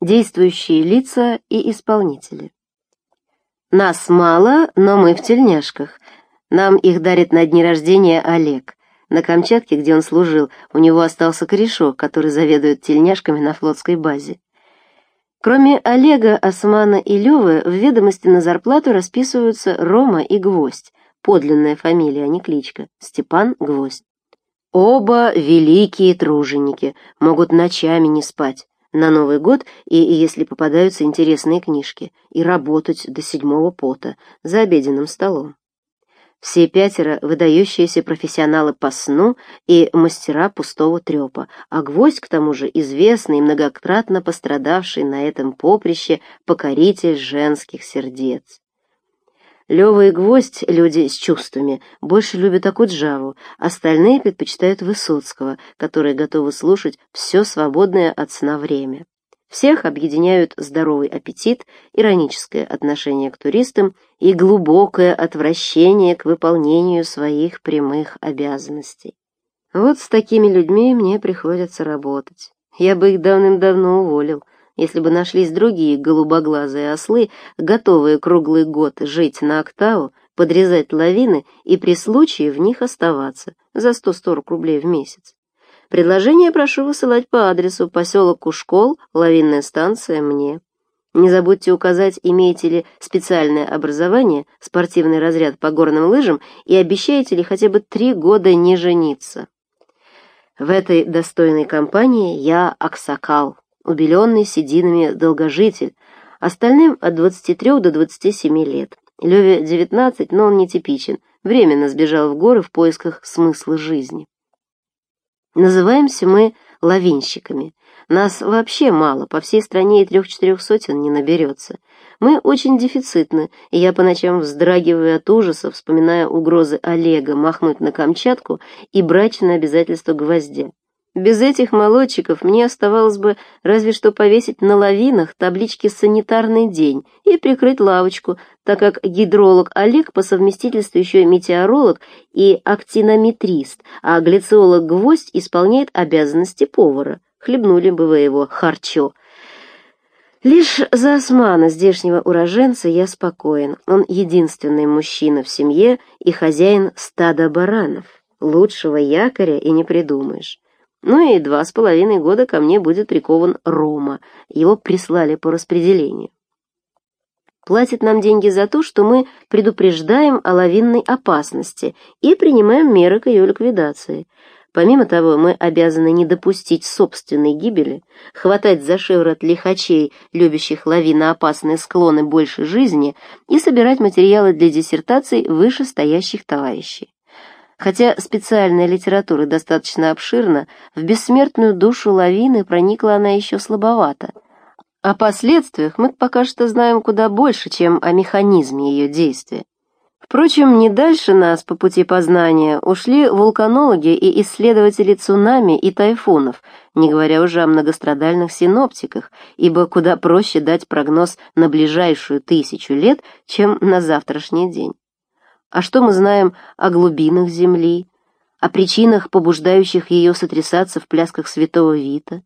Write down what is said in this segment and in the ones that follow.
Действующие лица и исполнители. Нас мало, но мы в тельняшках. Нам их дарит на дни рождения Олег. На Камчатке, где он служил, у него остался корешок, который заведует тельняшками на флотской базе. Кроме Олега, Османа и Левы, в ведомости на зарплату расписываются Рома и Гвоздь, подлинная фамилия, а не кличка, Степан Гвоздь. Оба великие труженики, могут ночами не спать, на Новый год и, если попадаются интересные книжки, и работать до седьмого пота за обеденным столом. Все пятеро — выдающиеся профессионалы по сну и мастера пустого трепа, а гвоздь, к тому же, известный и многократно пострадавший на этом поприще покоритель женских сердец. Лёва и Гвоздь, люди с чувствами, больше любят Акуджаву, остальные предпочитают Высоцкого, которые готовы слушать все свободное от сна время. Всех объединяют здоровый аппетит, ироническое отношение к туристам и глубокое отвращение к выполнению своих прямых обязанностей. Вот с такими людьми мне приходится работать. Я бы их давным-давно уволил, если бы нашлись другие голубоглазые ослы, готовые круглый год жить на октаву, подрезать лавины и при случае в них оставаться за 140 рублей в месяц. Предложение прошу высылать по адресу поселок Кушкол, лавинная станция, мне. Не забудьте указать, имеете ли специальное образование, спортивный разряд по горным лыжам и обещаете ли хотя бы три года не жениться. В этой достойной компании я Аксакал убеленный сединами долгожитель, остальным от 23 до 27 лет. Леве 19, но он нетипичен, временно сбежал в горы в поисках смысла жизни. Называемся мы лавинщиками. Нас вообще мало, по всей стране и трех-четырех сотен не наберется. Мы очень дефицитны, и я по ночам вздрагиваю от ужаса, вспоминая угрозы Олега махнуть на Камчатку и брачное обязательство гвоздя. Без этих молодчиков мне оставалось бы разве что повесить на лавинах таблички «Санитарный день» и прикрыть лавочку, так как гидролог Олег по совместительству еще и метеоролог и актинометрист, а глициолог Гвоздь исполняет обязанности повара. Хлебнули бы вы его харчо. Лишь за османа, здешнего уроженца, я спокоен. Он единственный мужчина в семье и хозяин стада баранов. Лучшего якоря и не придумаешь. Ну и два с половиной года ко мне будет прикован Рома. Его прислали по распределению. Платит нам деньги за то, что мы предупреждаем о лавинной опасности и принимаем меры к ее ликвидации. Помимо того, мы обязаны не допустить собственной гибели, хватать за шиворот лихачей, любящих лавиноопасные склоны больше жизни, и собирать материалы для диссертаций вышестоящих товарищей. Хотя специальная литература достаточно обширна, в бессмертную душу лавины проникла она еще слабовато. О последствиях мы пока что знаем куда больше, чем о механизме ее действия. Впрочем, не дальше нас по пути познания ушли вулканологи и исследователи цунами и тайфунов, не говоря уже о многострадальных синоптиках, ибо куда проще дать прогноз на ближайшую тысячу лет, чем на завтрашний день. А что мы знаем о глубинах Земли, о причинах, побуждающих ее сотрясаться в плясках святого Вита?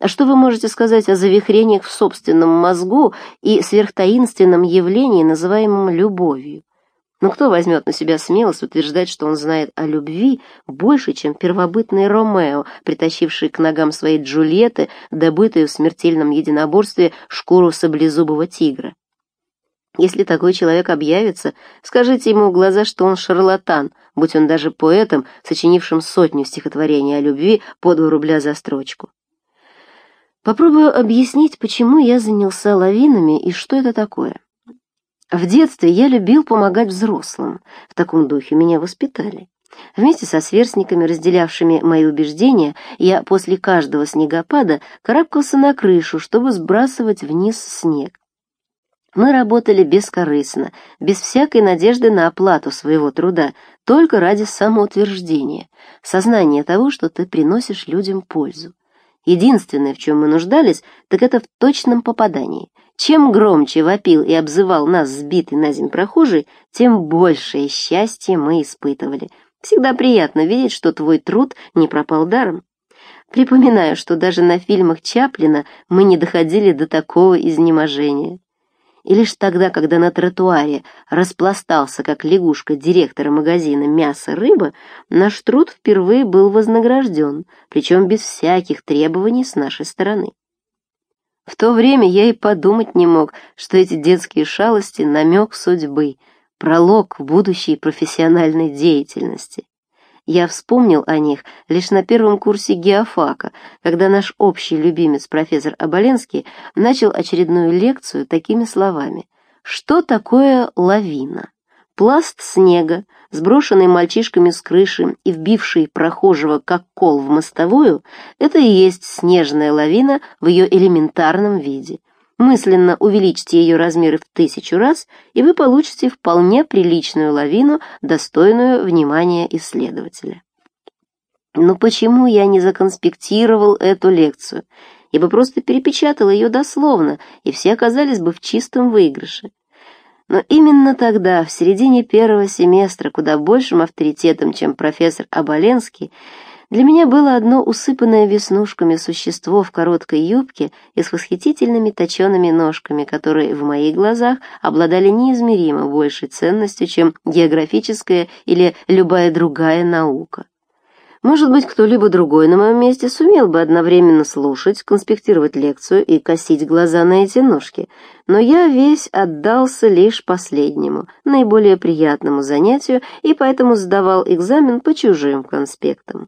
А что вы можете сказать о завихрениях в собственном мозгу и сверхтаинственном явлении, называемом любовью? Но кто возьмет на себя смелость утверждать, что он знает о любви больше, чем первобытный Ромео, притащивший к ногам своей Джульетты, добытую в смертельном единоборстве шкуру саблезубого тигра? Если такой человек объявится, скажите ему в глаза, что он шарлатан, будь он даже поэтом, сочинившим сотню стихотворений о любви по два рубля за строчку. Попробую объяснить, почему я занялся лавинами и что это такое. В детстве я любил помогать взрослым, в таком духе меня воспитали. Вместе со сверстниками, разделявшими мои убеждения, я после каждого снегопада карабкался на крышу, чтобы сбрасывать вниз снег. Мы работали бескорыстно, без всякой надежды на оплату своего труда, только ради самоутверждения, сознания того, что ты приносишь людям пользу. Единственное, в чем мы нуждались, так это в точном попадании. Чем громче вопил и обзывал нас сбитый на земь прохожий, тем большее счастье мы испытывали. Всегда приятно видеть, что твой труд не пропал даром. Припоминаю, что даже на фильмах Чаплина мы не доходили до такого изнеможения. И лишь тогда, когда на тротуаре распластался, как лягушка директора магазина «Мясо-рыба», наш труд впервые был вознагражден, причем без всяких требований с нашей стороны. В то время я и подумать не мог, что эти детские шалости — намек судьбы, пролог в будущей профессиональной деятельности. Я вспомнил о них лишь на первом курсе геофака, когда наш общий любимец профессор Оболенский начал очередную лекцию такими словами. Что такое лавина? Пласт снега, сброшенный мальчишками с крыши и вбивший прохожего как кол в мостовую, это и есть снежная лавина в ее элементарном виде. Мысленно увеличьте ее размеры в тысячу раз, и вы получите вполне приличную лавину, достойную внимания исследователя. Но почему я не законспектировал эту лекцию? Я бы просто перепечатал ее дословно, и все оказались бы в чистом выигрыше. Но именно тогда, в середине первого семестра, куда большим авторитетом, чем профессор Аболенский, для меня было одно усыпанное веснушками существо в короткой юбке и с восхитительными точеными ножками, которые в моих глазах обладали неизмеримо большей ценностью, чем географическая или любая другая наука. Может быть, кто-либо другой на моем месте сумел бы одновременно слушать, конспектировать лекцию и косить глаза на эти ножки, но я весь отдался лишь последнему, наиболее приятному занятию, и поэтому сдавал экзамен по чужим конспектам.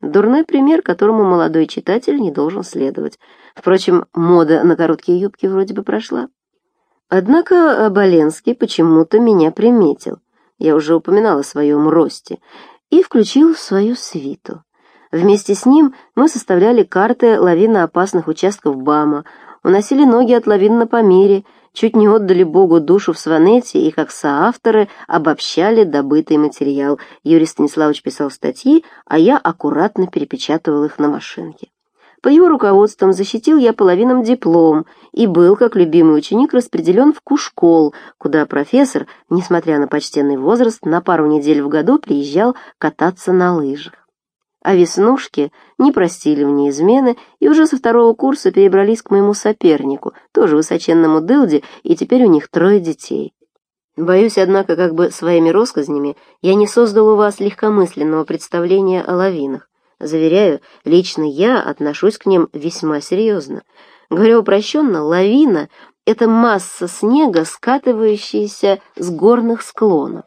Дурной пример, которому молодой читатель не должен следовать. Впрочем, мода на короткие юбки вроде бы прошла. Однако Боленский почему-то меня приметил. Я уже упоминала о своем росте и включил в свою свиту. Вместе с ним мы составляли карты лавиноопасных участков БАМа, уносили ноги от лавин на Памире, чуть не отдали Богу душу в Сванете и, как соавторы, обобщали добытый материал. Юрий Станиславович писал статьи, а я аккуратно перепечатывал их на машинке. Под его руководством защитил я половинам диплом и был, как любимый ученик, распределен в Кушкол, куда профессор, несмотря на почтенный возраст, на пару недель в году приезжал кататься на лыжах. А веснушки не простили мне измены и уже со второго курса перебрались к моему сопернику, тоже высоченному дылде, и теперь у них трое детей. Боюсь, однако, как бы своими россказнями я не создал у вас легкомысленного представления о лавинах. Заверяю, лично я отношусь к ним весьма серьезно. Говоря упрощенно, лавина — это масса снега, скатывающаяся с горных склонов.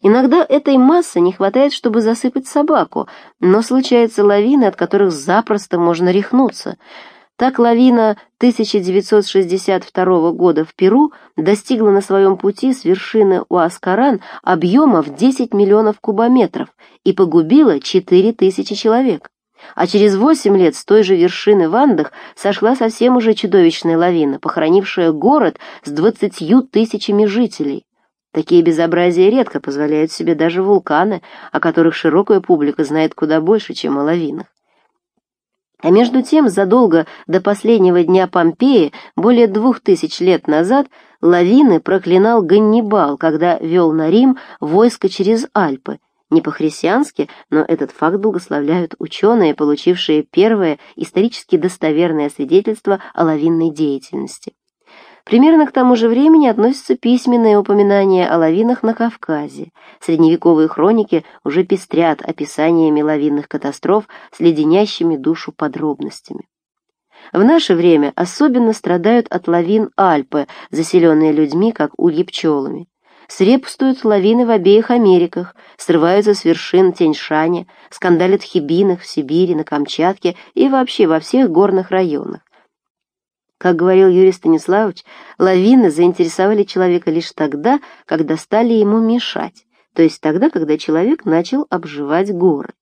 Иногда этой массы не хватает, чтобы засыпать собаку, но случаются лавины, от которых запросто можно рехнуться — так лавина 1962 года в Перу достигла на своем пути с вершины Уаскаран объема в 10 миллионов кубометров и погубила 4 тысячи человек. А через 8 лет с той же вершины в Андах сошла совсем уже чудовищная лавина, похоронившая город с 20 тысячами жителей. Такие безобразия редко позволяют себе даже вулканы, о которых широкая публика знает куда больше, чем о лавинах. А между тем, задолго до последнего дня Помпеи, более двух тысяч лет назад, лавины проклинал Ганнибал, когда вел на Рим войско через Альпы. Не по-христиански, но этот факт благословляют ученые, получившие первое исторически достоверное свидетельство о лавинной деятельности. Примерно к тому же времени относятся письменные упоминания о лавинах на Кавказе. Средневековые хроники уже пестрят описаниями лавинных катастроф с леденящими душу подробностями. В наше время особенно страдают от лавин Альпы, заселенные людьми, как ульи пчелами. Срепстуют лавины в обеих Америках, срываются с вершин Тяньшаня, скандалят в Хибинах, в Сибири, на Камчатке и вообще во всех горных районах. Как говорил Юрий Станиславович, лавины заинтересовали человека лишь тогда, когда стали ему мешать, то есть тогда, когда человек начал обживать горы.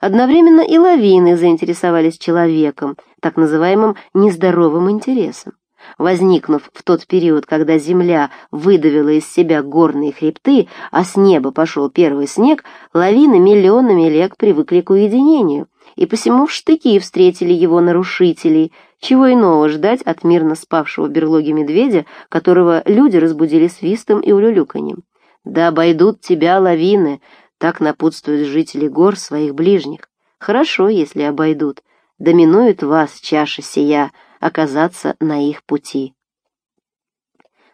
Одновременно и лавины заинтересовались человеком, так называемым нездоровым интересом. Возникнув в тот период, когда земля выдавила из себя горные хребты, а с неба пошел первый снег, лавины миллионами лет привыкли к уединению, и посему в штыки встретили его нарушителей, чего иного ждать от мирно спавшего в берлоге медведя, которого люди разбудили свистом и улюлюканьем. «Да обойдут тебя лавины», — так напутствуют жители гор своих ближних. Хорошо, если обойдут. доминует вас чаша сия, оказаться на их пути.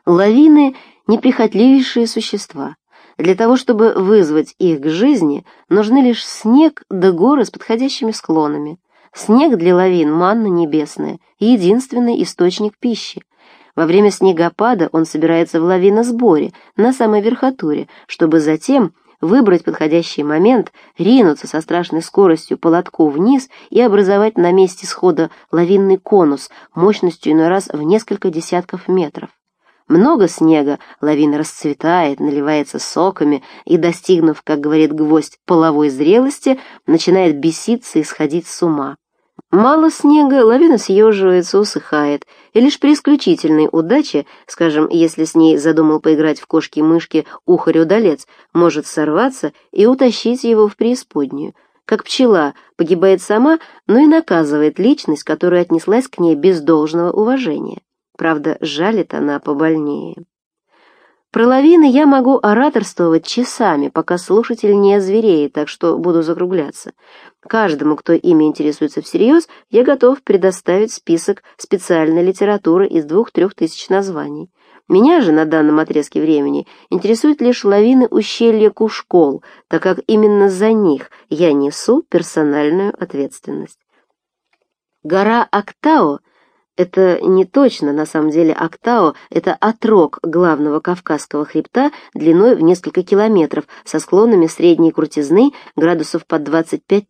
Лавины — неприхотливейшие существа. Для того, чтобы вызвать их к жизни, нужны лишь снег да горы с подходящими склонами. Снег для лавин — манна небесная, единственный источник пищи. Во время снегопада он собирается в лавиносборе, на самой верхотуре, чтобы затем выбрать подходящий момент, ринуться со страшной скоростью по лотку вниз и образовать на месте схода лавинный конус мощностью иной раз в несколько десятков метров. Много снега, лавина расцветает, наливается соками и, достигнув, как говорит гвоздь, половой зрелости, начинает беситься и сходить с ума. Мало снега, лавина съеживается, усыхает, и лишь при исключительной удаче, скажем, если с ней задумал поиграть в кошки-мышки ухарь-удалец, может сорваться и утащить его в преисподнюю. Как пчела погибает сама, но и наказывает личность, которая отнеслась к ней без должного уважения. Правда, жалит она побольнее. Про лавины я могу ораторствовать часами, пока слушатель не озвереет, так что буду закругляться. Каждому, кто ими интересуется всерьез, я готов предоставить список специальной литературы из двух-трех тысяч названий. Меня же на данном отрезке времени интересуют лишь лавины ущелья Кушкол, так как именно за них я несу персональную ответственность. Гора Актао — это не точно, на самом деле Актао — это отрог главного Кавказского хребта длиной в несколько километров со склонами средней крутизны градусов под 25-30.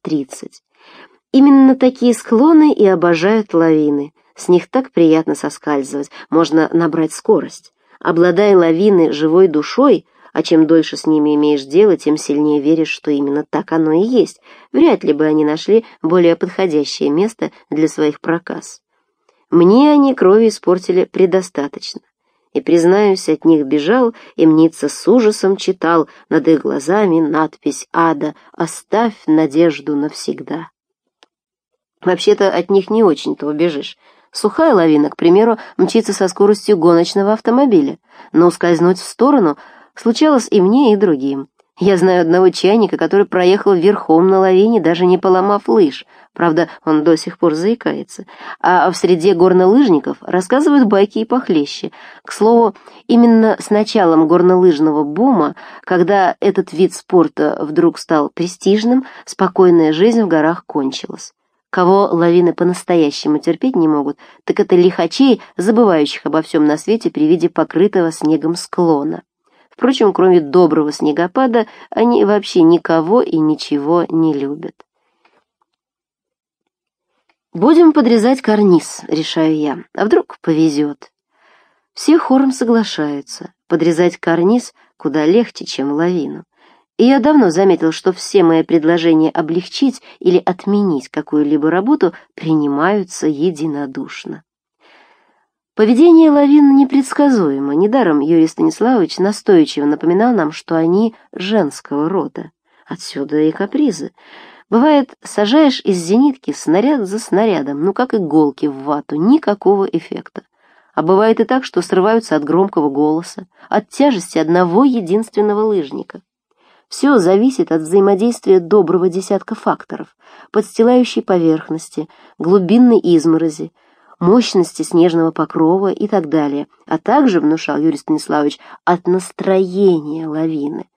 Именно такие склоны и обожают лавины. С них так приятно соскальзывать, можно набрать скорость. Обладая лавиной живой душой, а чем дольше с ними имеешь дело, тем сильнее веришь, что именно так оно и есть. Вряд ли бы они нашли более подходящее место для своих проказ. Мне они крови испортили предостаточно. И, признаюсь, от них бежал, и мнится с ужасом читал над их глазами надпись «Ада, оставь надежду навсегда». Вообще-то от них не очень-то убежишь. Сухая лавина, к примеру, мчится со скоростью гоночного автомобиля, но ускользнуть в сторону случалось и мне, и другим. Я знаю одного чайника, который проехал верхом на лавине, даже не поломав лыж. Правда, он до сих пор заикается. А в среде горнолыжников рассказывают байки и похлеще. К слову, именно с началом горнолыжного бума, когда этот вид спорта вдруг стал престижным, спокойная жизнь в горах кончилась. Кого лавины по-настоящему терпеть не могут, так это лихачей, забывающих обо всем на свете при виде покрытого снегом склона. Впрочем, кроме доброго снегопада, они вообще никого и ничего не любят. «Будем подрезать карниз», — решаю я. «А вдруг повезет?» Все хором соглашаются. Подрезать карниз куда легче, чем лавину. И я давно заметил, что все мои предложения облегчить или отменить какую-либо работу принимаются единодушно. Поведение лавин непредсказуемо. Недаром Юрий Станиславович настойчиво напоминал нам, что они женского рода. Отсюда и капризы. Бывает, сажаешь из зенитки снаряд за снарядом, ну как иголки в вату, никакого эффекта. А бывает и так, что срываются от громкого голоса, от тяжести одного единственного лыжника. Все зависит от взаимодействия доброго десятка факторов, подстилающей поверхности, глубинной изморози, мощности снежного покрова и так далее, а также, внушал Юрий Станиславович, от настроения лавины.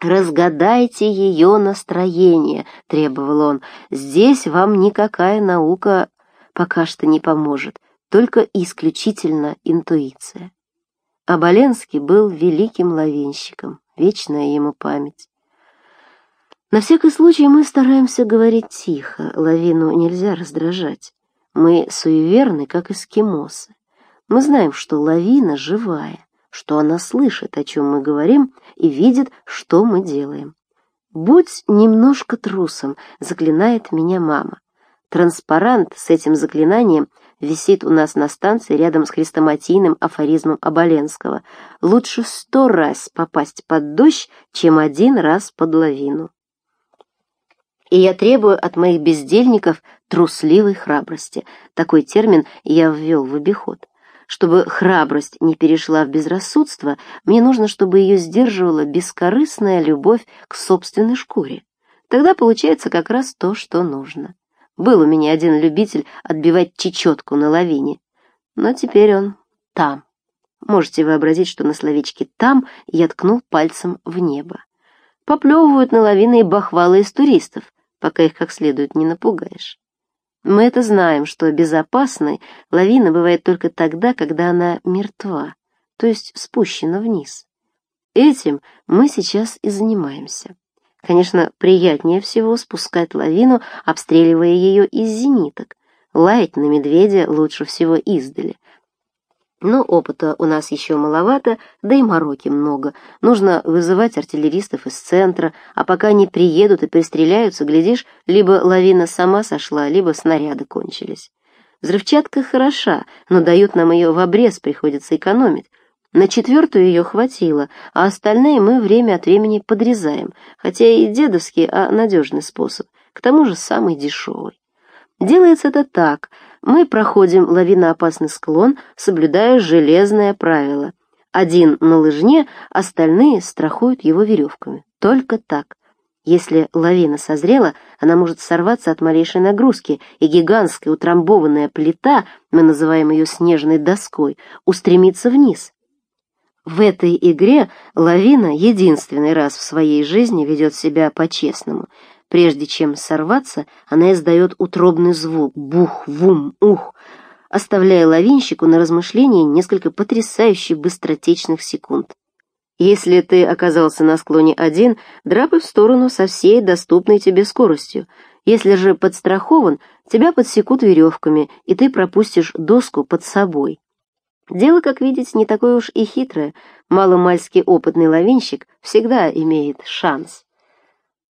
«Разгадайте ее настроение», — требовал он. «Здесь вам никакая наука пока что не поможет, только исключительно интуиция». Оболенский был великим лавинщиком, вечная ему память. На всякий случай мы стараемся говорить тихо, лавину нельзя раздражать. Мы суеверны, как эскимосы. Мы знаем, что лавина живая, что она слышит, о чем мы говорим, и видит, что мы делаем. «Будь немножко трусом», — заклинает меня мама. Транспарант с этим заклинанием висит у нас на станции рядом с хрестоматийным афоризмом Оболенского. «Лучше сто раз попасть под дождь, чем один раз под лавину» и я требую от моих бездельников трусливой храбрости. Такой термин я ввел в обиход. Чтобы храбрость не перешла в безрассудство, мне нужно, чтобы ее сдерживала бескорыстная любовь к собственной шкуре. Тогда получается как раз то, что нужно. Был у меня один любитель отбивать чечетку на лавине. Но теперь он там. Можете вообразить, что на словечке «там» я ткнул пальцем в небо. Поплевывают на лавины и бахвалы из туристов, пока их как следует не напугаешь. Мы это знаем, что безопасной лавина бывает только тогда, когда она мертва, то есть спущена вниз. Этим мы сейчас и занимаемся. Конечно, приятнее всего спускать лавину, обстреливая ее из зениток. Лаять на медведя лучше всего издали. Но опыта у нас еще маловато, да и мороки много. Нужно вызывать артиллеристов из центра, а пока они приедут и пристреляются, глядишь, либо лавина сама сошла, либо снаряды кончились. Взрывчатка хороша, но дают нам ее в обрез, приходится экономить. На четвертую ее хватило, а остальные мы время от времени подрезаем, хотя и дедовский, а надежный способ, к тому же самый дешевый. Делается это так. Мы проходим лавиноопасный склон, соблюдая железное правило. Один на лыжне, остальные страхуют его веревками. Только так. Если лавина созрела, она может сорваться от малейшей нагрузки, и гигантская утрамбованная плита, мы называем ее снежной доской, устремится вниз. В этой игре лавина единственный раз в своей жизни ведет себя по-честному. Прежде чем сорваться, она издает утробный звук «бух, вум, ух», оставляя лавинщику на размышление несколько потрясающе быстротечных секунд. Если ты оказался на склоне один, драпай в сторону со всей доступной тебе скоростью. Если же подстрахован, тебя подсекут веревками, и ты пропустишь доску под собой. Дело, как видите, не такое уж и хитрое. Маломальский опытный лавинщик всегда имеет шанс.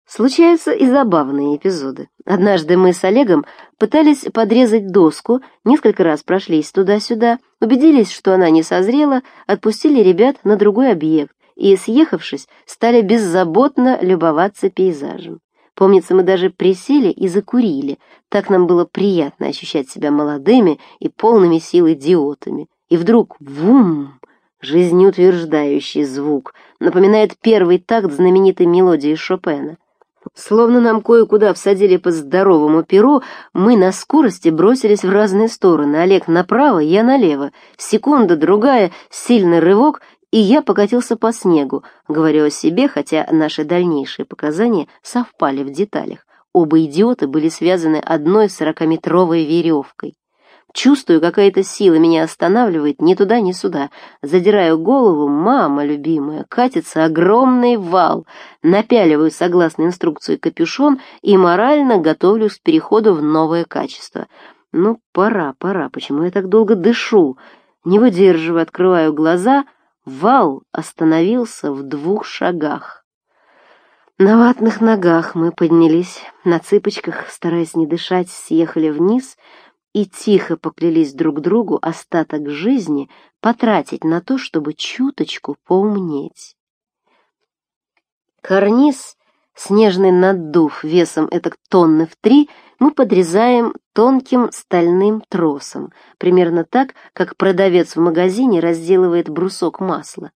Случаются и забавные эпизоды. Однажды мы с Олегом пытались подрезать доску, несколько раз прошлись туда-сюда, убедились, что она не созрела, отпустили ребят на другой объект и, съехавшись, стали беззаботно любоваться пейзажем. Помнится, мы даже присели и закурили, так нам было приятно ощущать себя молодыми и полными сил идиотами и вдруг вум, жизнеутверждающий звук, напоминает первый такт знаменитой мелодии Шопена. Словно нам кое-куда всадили по здоровому перу, мы на скорости бросились в разные стороны. Олег направо, я налево. Секунда, другая, сильный рывок, и я покатился по снегу, говорю о себе, хотя наши дальнейшие показания совпали в деталях. Оба идиота были связаны одной сорокаметровой веревкой. Чувствую, какая-то сила меня останавливает ни туда, ни сюда. Задираю голову, мама любимая, катится огромный вал. Напяливаю, согласно инструкции, капюшон и морально готовлюсь к переходу в новое качество. Ну, пора, пора, почему я так долго дышу? Не выдерживаю, открываю глаза. Вал остановился в двух шагах. На ватных ногах мы поднялись, на цыпочках, стараясь не дышать, съехали вниз — и тихо поклялись друг другу остаток жизни потратить на то, чтобы чуточку поумнеть. Карниз, снежный наддув весом этак тонны в три, мы подрезаем тонким стальным тросом, примерно так, как продавец в магазине разделывает брусок масла.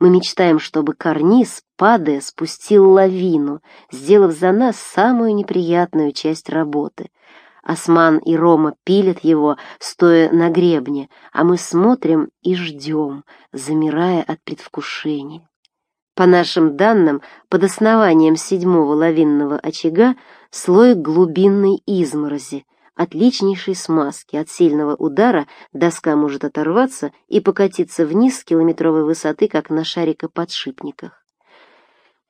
Мы мечтаем, чтобы карниз, падая, спустил лавину, сделав за нас самую неприятную часть работы — Осман и Рома пилят его, стоя на гребне, а мы смотрим и ждем, замирая от предвкушения. По нашим данным, под основанием седьмого лавинного очага слой глубинной изморози, отличнейшей смазки. От сильного удара доска может оторваться и покатиться вниз с километровой высоты, как на шарикоподшипниках.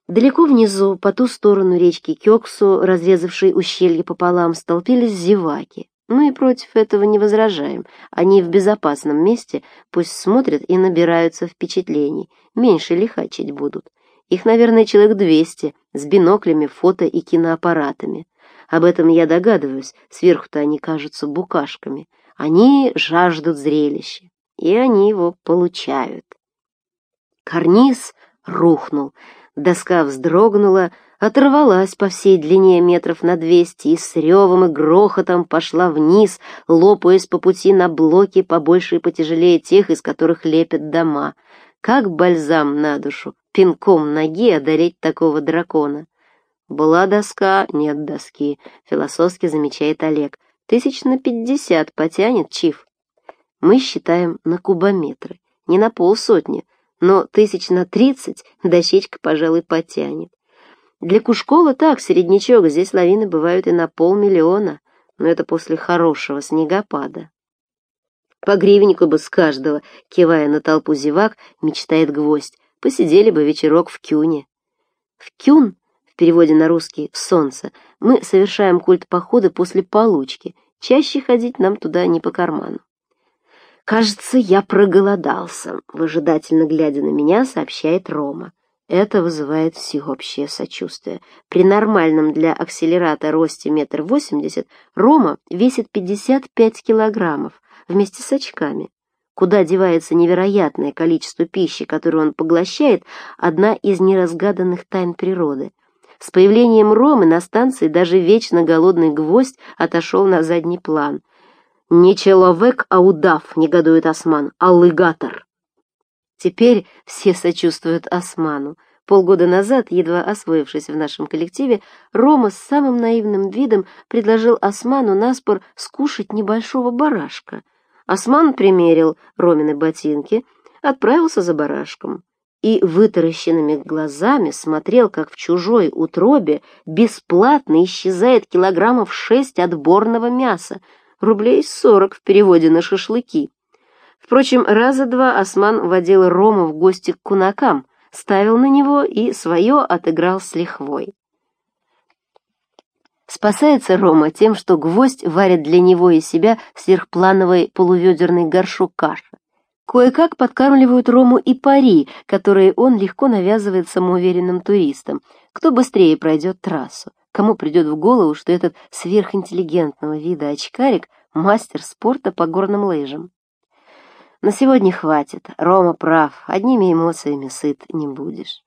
Далеко внизу, по ту сторону речки Кёксу, разрезавшей ущелье пополам, столпились зеваки. Мы и против этого не возражаем. Они в безопасном месте, пусть смотрят и набираются впечатлений, меньше лихачить будут. Их, наверное, человек двести, с биноклями, фото и киноаппаратами. Об этом я догадываюсь, сверху-то они кажутся букашками. Они жаждут зрелища, и они его получают. Карниз рухнул, Доска вздрогнула, оторвалась по всей длине метров на двести и с ревом и грохотом пошла вниз, лопаясь по пути на блоки побольше и потяжелее тех, из которых лепят дома. Как бальзам на душу, пинком ноги одолеть такого дракона. Была доска, нет доски, философски замечает Олег. Тысяч на пятьдесят потянет, Чиф. Мы считаем на кубометры, не на полсотни, но тысяч на тридцать дощечка, пожалуй, потянет. Для Кушкола так, середнячок, здесь лавины бывают и на полмиллиона, но это после хорошего снегопада. По гривеннику бы с каждого, кивая на толпу зевак, мечтает гвоздь. Посидели бы вечерок в кюне. В кюн, в переводе на русский «солнце», мы совершаем культ похода после получки. Чаще ходить нам туда не по карману. «Кажется, я проголодался», — выжидательно глядя на меня, сообщает Рома. Это вызывает всеобщее сочувствие. При нормальном для акселерата росте метр восемьдесят Рома весит 55 килограммов, вместе с очками. Куда девается невероятное количество пищи, которую он поглощает, одна из неразгаданных тайн природы. С появлением Ромы на станции даже вечно голодный гвоздь отошел на задний план. «Не человек, а удав», — негодует Осман, — «аллигатор». Теперь все сочувствуют Осману. Полгода назад, едва освоившись в нашем коллективе, Рома с самым наивным видом предложил Осману наспор скушать небольшого барашка — Осман примерил Ромины ботинки, отправился за барашком и вытаращенными глазами смотрел, как в чужой утробе бесплатно исчезает килограммов шесть отборного мяса, рублей сорок в переводе на шашлыки. Впрочем, раза два Осман водил Рому в гости к кунакам, ставил на него и свое отыграл с лихвой. Спасается Рома тем, что гвоздь варит для него и себя сверхплановый полуведерный горшок каши. Кое-как подкармливают Рому и пари, которые он легко навязывает самоуверенным туристам. Кто быстрее пройдет трассу? Кому придет в голову, что этот сверхинтеллигентного вида очкарик — мастер спорта по горным лыжам? На сегодня хватит. Рома прав, одними эмоциями сыт не будешь.